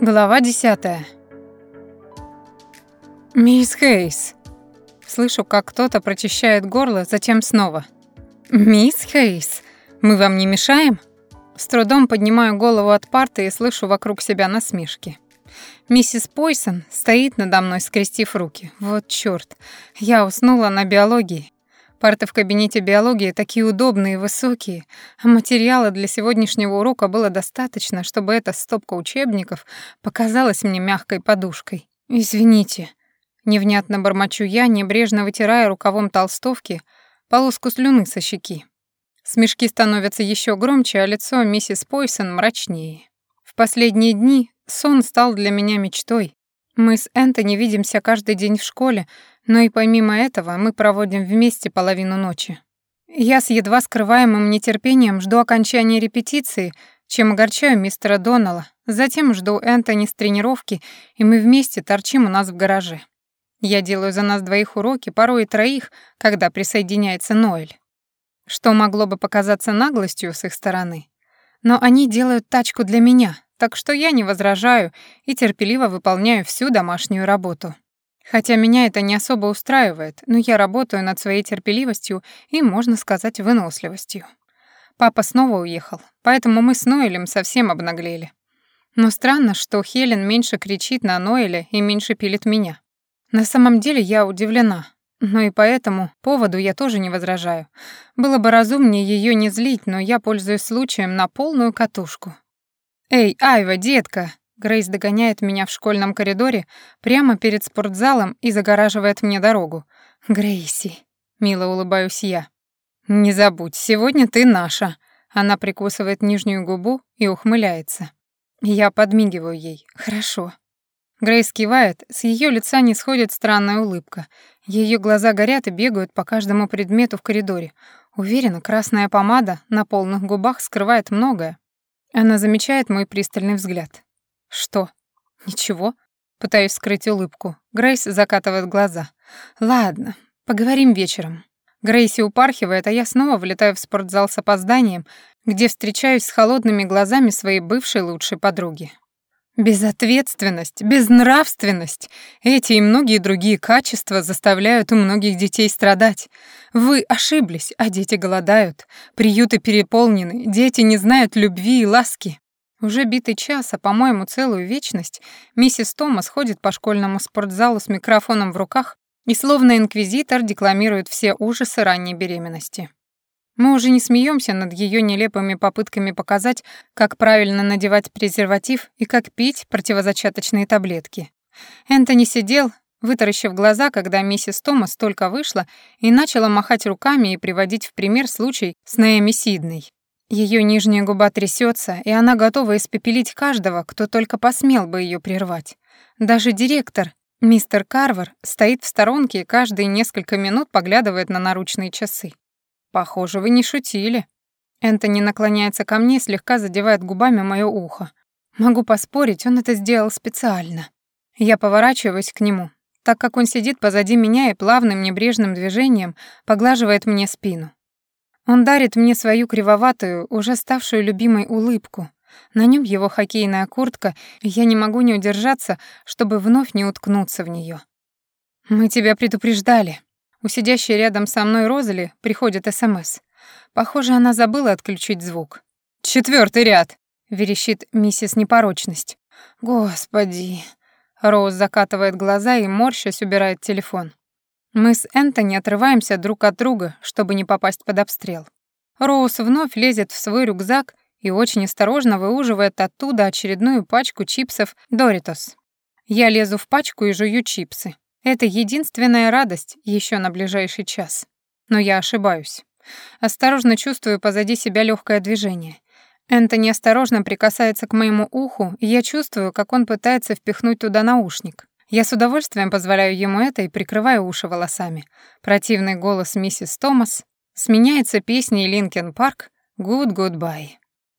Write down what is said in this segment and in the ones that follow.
Глава десятая. «Мисс Хейс!» Слышу, как кто-то прочищает горло, затем снова. «Мисс Хейс, мы вам не мешаем?» С трудом поднимаю голову от парты и слышу вокруг себя насмешки. Миссис Пойсон стоит надо мной, скрестив руки. Вот чёрт, я уснула на биологии. Парты в кабинете биологии такие удобные и высокие, а материала для сегодняшнего урока было достаточно, чтобы эта стопка учебников показалась мне мягкой подушкой. «Извините», — невнятно бормочу я, небрежно вытирая рукавом толстовки полоску слюны со щеки. Смешки становятся еще громче, а лицо миссис Пойсон мрачнее. В последние дни сон стал для меня мечтой. Мы с Энтони видимся каждый день в школе, но и помимо этого мы проводим вместе половину ночи. Я с едва скрываемым нетерпением жду окончания репетиции, чем огорчаю мистера Доннелла, затем жду Энтони с тренировки, и мы вместе торчим у нас в гараже. Я делаю за нас двоих уроки, порой и троих, когда присоединяется Ноэль. Что могло бы показаться наглостью с их стороны. Но они делают тачку для меня, так что я не возражаю и терпеливо выполняю всю домашнюю работу. Хотя меня это не особо устраивает, но я работаю над своей терпеливостью и, можно сказать, выносливостью. Папа снова уехал, поэтому мы с Ноэлем совсем обнаглели. Но странно, что Хелен меньше кричит на Ноэля и меньше пилит меня. На самом деле я удивлена, но и по этому поводу я тоже не возражаю. Было бы разумнее ее не злить, но я пользуюсь случаем на полную катушку. «Эй, Айва, детка!» Грейс догоняет меня в школьном коридоре прямо перед спортзалом и загораживает мне дорогу. «Грейси», — мило улыбаюсь я. «Не забудь, сегодня ты наша». Она прикусывает нижнюю губу и ухмыляется. Я подмигиваю ей. «Хорошо». Грейс кивает, с ее лица не сходит странная улыбка. Ее глаза горят и бегают по каждому предмету в коридоре. Уверена, красная помада на полных губах скрывает многое. Она замечает мой пристальный взгляд. «Что? Ничего?» Пытаюсь скрыть улыбку. Грейс закатывает глаза. «Ладно, поговорим вечером». Грейси упархивает, а я снова влетаю в спортзал с опозданием, где встречаюсь с холодными глазами своей бывшей лучшей подруги. Безответственность, безнравственность. Эти и многие другие качества заставляют у многих детей страдать. Вы ошиблись, а дети голодают. Приюты переполнены, дети не знают любви и ласки. Уже битый час, а, по-моему, целую вечность, миссис Томас ходит по школьному спортзалу с микрофоном в руках и словно инквизитор декламирует все ужасы ранней беременности. Мы уже не смеемся над ее нелепыми попытками показать, как правильно надевать презерватив и как пить противозачаточные таблетки. Энтони сидел, вытаращив глаза, когда миссис Томас только вышла и начала махать руками и приводить в пример случай с Наэми Сидной. Ее нижняя губа трясется, и она готова испепелить каждого, кто только посмел бы ее прервать. Даже директор, мистер Карвер, стоит в сторонке и каждые несколько минут поглядывает на наручные часы. «Похоже, вы не шутили». Энтони наклоняется ко мне, слегка задевает губами моё ухо. Могу поспорить, он это сделал специально. Я поворачиваюсь к нему, так как он сидит позади меня и плавным небрежным движением поглаживает мне спину. Он дарит мне свою кривоватую, уже ставшую любимой улыбку. На нем его хоккейная куртка, и я не могу не удержаться, чтобы вновь не уткнуться в нее. «Мы тебя предупреждали». У сидящей рядом со мной Розали приходит СМС. Похоже, она забыла отключить звук. Четвертый ряд!» — верещит миссис Непорочность. «Господи!» Роуз закатывает глаза и, морщась, убирает телефон. Мы с Энтони отрываемся друг от друга, чтобы не попасть под обстрел. Роуз вновь лезет в свой рюкзак и очень осторожно выуживает оттуда очередную пачку чипсов «Доритос». Я лезу в пачку и жую чипсы. Это единственная радость еще на ближайший час. Но я ошибаюсь. Осторожно чувствую позади себя легкое движение. Энтони осторожно прикасается к моему уху, и я чувствую, как он пытается впихнуть туда наушник. Я с удовольствием позволяю ему это и прикрываю уши волосами. Противный голос миссис Томас сменяется песней Линкен Парк «Good Goodbye».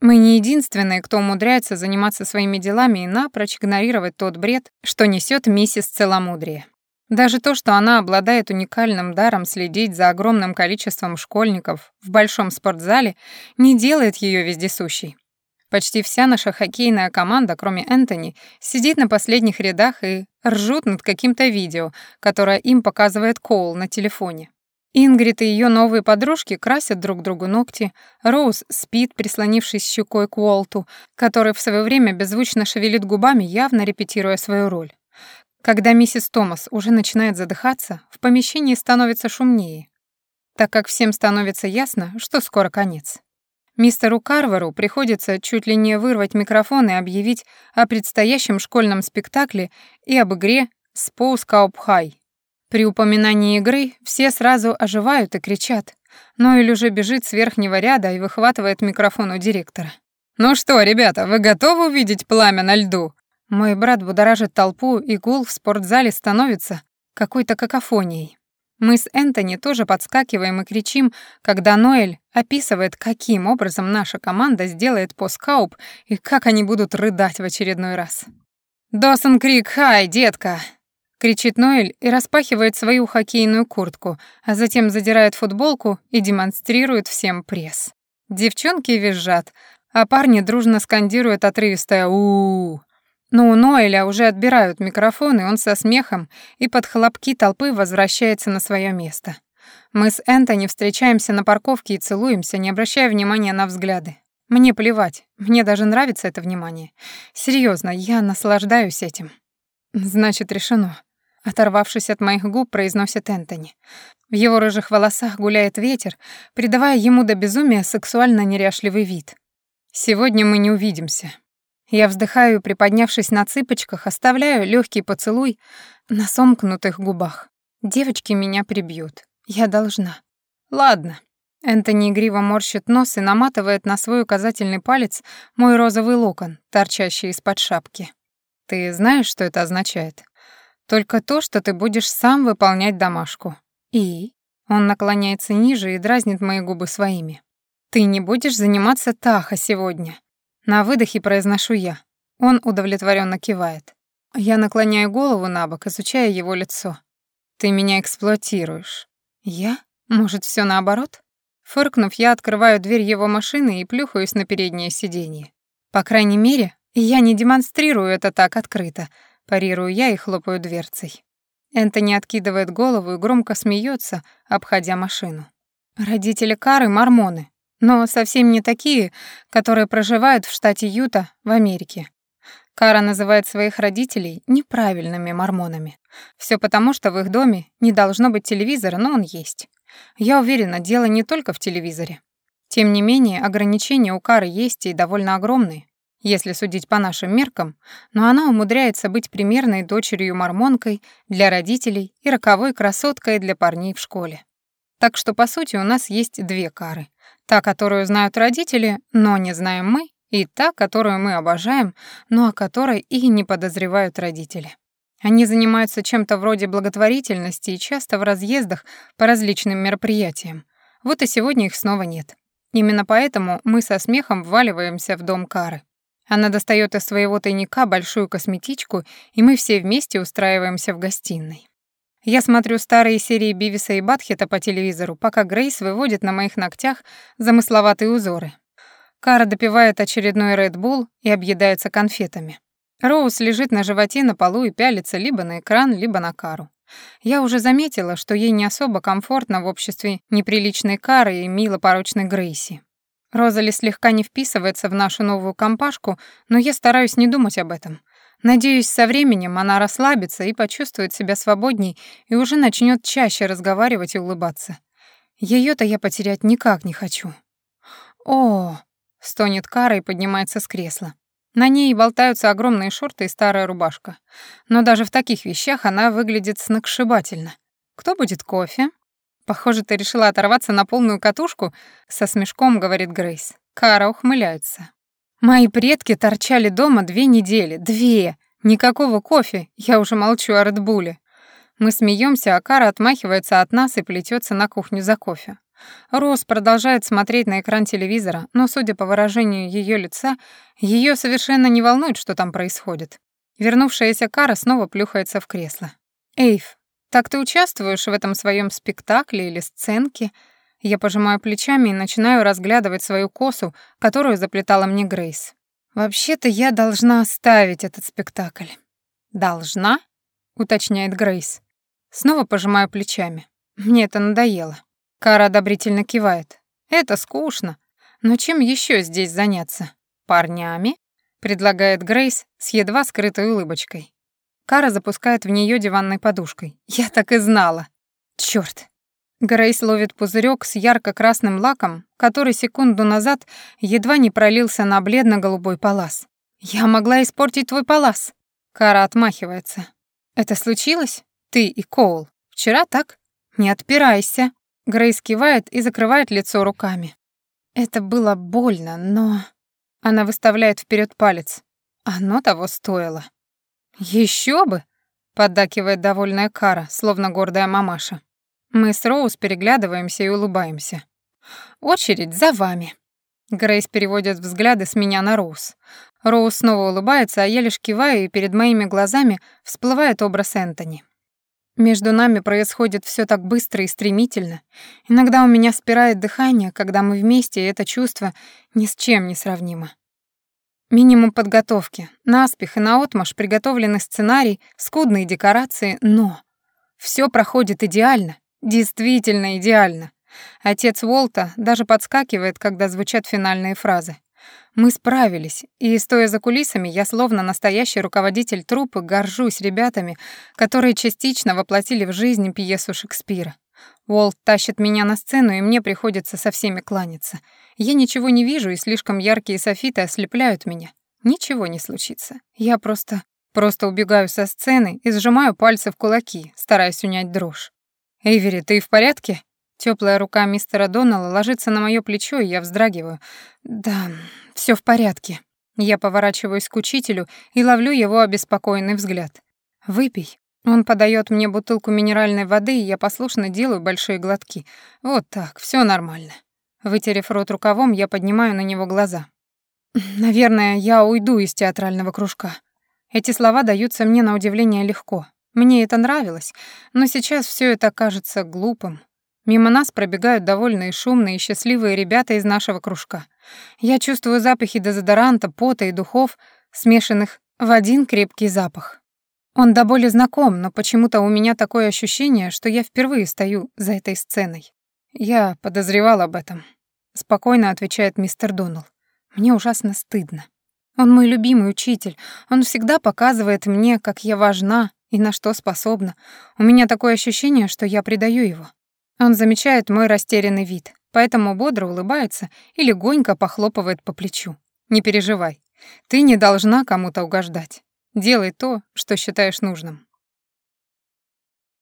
Мы не единственные, кто умудряется заниматься своими делами и напрочь игнорировать тот бред, что несет миссис Целомудрие. Даже то, что она обладает уникальным даром следить за огромным количеством школьников в большом спортзале, не делает ее вездесущей. Почти вся наша хоккейная команда, кроме Энтони, сидит на последних рядах и ржут над каким-то видео, которое им показывает Коул на телефоне. Ингрид и ее новые подружки красят друг другу ногти, Роуз спит, прислонившись щекой к Уолту, который в свое время беззвучно шевелит губами, явно репетируя свою роль. Когда миссис Томас уже начинает задыхаться, в помещении становится шумнее, так как всем становится ясно, что скоро конец. Мистеру Карверу приходится чуть ли не вырвать микрофон и объявить о предстоящем школьном спектакле и об игре «Споус Кауп Хай». При упоминании игры все сразу оживают и кричат. Ноэль уже бежит с верхнего ряда и выхватывает микрофон у директора. «Ну что, ребята, вы готовы увидеть пламя на льду?» Мой брат будоражит толпу, и гул в спортзале становится какой-то какофонией. Мы с Энтони тоже подскакиваем и кричим, когда Ноэль описывает, каким образом наша команда сделает поскауп и как они будут рыдать в очередной раз. «Досон Крик, хай, детка!» — кричит Ноэль и распахивает свою хоккейную куртку, а затем задирает футболку и демонстрирует всем пресс. Девчонки визжат, а парни дружно скандируют отрывистое у, -у, но у Ноэля уже отбирают микрофон, и он со смехом и под хлопки толпы возвращается на свое место. Мы с Энтони встречаемся на парковке и целуемся, не обращая внимания на взгляды. Мне плевать, мне даже нравится это внимание. Серьезно, я наслаждаюсь этим. Значит, решено. Оторвавшись от моих губ, произносит Энтони. В его рыжих волосах гуляет ветер, придавая ему до безумия сексуально неряшливый вид. Сегодня мы не увидимся. Я вздыхаю, приподнявшись на цыпочках, оставляю легкий поцелуй на сомкнутых губах. Девочки меня прибьют. Я должна. Ладно. Энтони игриво морщит нос и наматывает на свой указательный палец мой розовый локон, торчащий из-под шапки. Ты знаешь, что это означает? Только то, что ты будешь сам выполнять домашку. И он наклоняется ниже и дразнит мои губы своими. Ты не будешь заниматься таха сегодня. На выдохе произношу я. Он удовлетворенно кивает. Я наклоняю голову на бок, изучая его лицо. Ты меня эксплуатируешь. Я? Может, все наоборот? Фыркнув, я открываю дверь его машины и плюхаюсь на переднее сиденье. По крайней мере, я не демонстрирую это так открыто. Парирую я и хлопаю дверцей. Энтони откидывает голову и громко смеется, обходя машину. Родители Кары — мормоны, но совсем не такие, которые проживают в штате Юта в Америке. Кара называет своих родителей неправильными мормонами. Все потому, что в их доме не должно быть телевизора, но он есть. Я уверена, дело не только в телевизоре. Тем не менее, ограничения у Кары есть и довольно огромные, если судить по нашим меркам, но она умудряется быть примерной дочерью-мормонкой для родителей и роковой красоткой для парней в школе. Так что, по сути, у нас есть две Кары. Та, которую знают родители, но не знаем мы, и та, которую мы обожаем, но о которой и не подозревают родители. Они занимаются чем-то вроде благотворительности и часто в разъездах по различным мероприятиям. Вот и сегодня их снова нет. Именно поэтому мы со смехом вваливаемся в дом Кары. Она достает из своего тайника большую косметичку, и мы все вместе устраиваемся в гостиной. Я смотрю старые серии Бивиса и Батхета по телевизору, пока Грейс выводит на моих ногтях замысловатые узоры. Кара допивает очередной Red Bull и объедается конфетами. Роуз лежит на животе на полу и пялится либо на экран, либо на Кару. Я уже заметила, что ей не особо комфортно в обществе неприличной Кары и мило порочной Грейси. Розали слегка не вписывается в нашу новую компашку, но я стараюсь не думать об этом — Надеюсь, со временем она расслабится и почувствует себя свободней и уже начнет чаще разговаривать и улыбаться. Ее-то я потерять никак не хочу. О, стонет Кара и поднимается с кресла. На ней болтаются огромные шорты и старая рубашка. Но даже в таких вещах она выглядит сногсшибательно. Кто будет кофе? Похоже, ты решила оторваться на полную катушку, со смешком говорит Грейс. Кара ухмыляется. Мои предки торчали дома две недели. Две! Никакого кофе, я уже молчу о Редбуле. Мы смеемся, а Кара отмахивается от нас и плетется на кухню за кофе. Рос продолжает смотреть на экран телевизора, но, судя по выражению ее лица, ее совершенно не волнует, что там происходит. Вернувшаяся Кара снова плюхается в кресло. «Эйв, так ты участвуешь в этом своем спектакле или сценке?» Я пожимаю плечами и начинаю разглядывать свою косу, которую заплетала мне Грейс. Вообще-то я должна оставить этот спектакль. Должна? уточняет Грейс. Снова пожимаю плечами. Мне это надоело. Кара одобрительно кивает. Это скучно. Но чем еще здесь заняться? Парнями? предлагает Грейс с едва скрытой улыбочкой. Кара запускает в нее диванной подушкой. Я так и знала. Черт! Грейс ловит пузырек с ярко-красным лаком, который секунду назад едва не пролился на бледно-голубой палас. «Я могла испортить твой палас!» Кара отмахивается. «Это случилось? Ты и Коул. Вчера так? Не отпирайся!» Грейс кивает и закрывает лицо руками. «Это было больно, но...» Она выставляет вперед палец. «Оно того стоило». Еще бы!» — поддакивает довольная Кара, словно гордая мамаша. Мы с Роуз переглядываемся и улыбаемся. «Очередь за вами». Грейс переводит взгляды с меня на Роуз. Роуз снова улыбается, а я лишь киваю, и перед моими глазами всплывает образ Энтони. Между нами происходит все так быстро и стремительно. Иногда у меня спирает дыхание, когда мы вместе, и это чувство ни с чем не сравнимо. Минимум подготовки, наспех и наотмашь приготовленный сценарий, скудные декорации, но все проходит идеально, Действительно идеально. Отец Волта даже подскакивает, когда звучат финальные фразы. Мы справились, и, стоя за кулисами, я словно настоящий руководитель труппы горжусь ребятами, которые частично воплотили в жизнь пьесу Шекспира. Уолт тащит меня на сцену, и мне приходится со всеми кланяться. Я ничего не вижу, и слишком яркие софиты ослепляют меня. Ничего не случится. Я просто... просто убегаю со сцены и сжимаю пальцы в кулаки, стараясь унять дрожь. «Эйвери, ты в порядке?» Теплая рука мистера Доннелла ложится на мое плечо, и я вздрагиваю. «Да, все в порядке». Я поворачиваюсь к учителю и ловлю его обеспокоенный взгляд. «Выпей». Он подает мне бутылку минеральной воды, и я послушно делаю большие глотки. Вот так, все нормально. Вытерев рот рукавом, я поднимаю на него глаза. «Наверное, я уйду из театрального кружка». Эти слова даются мне на удивление легко. Мне это нравилось, но сейчас все это кажется глупым. Мимо нас пробегают довольные, шумные и счастливые ребята из нашего кружка. Я чувствую запахи дезодоранта, пота и духов, смешанных в один крепкий запах. Он до боли знаком, но почему-то у меня такое ощущение, что я впервые стою за этой сценой. Я подозревал об этом. Спокойно отвечает мистер Доннелл. Мне ужасно стыдно. Он мой любимый учитель. Он всегда показывает мне, как я важна, и на что способна. У меня такое ощущение, что я предаю его. Он замечает мой растерянный вид, поэтому бодро улыбается и легонько похлопывает по плечу. «Не переживай, ты не должна кому-то угождать. Делай то, что считаешь нужным».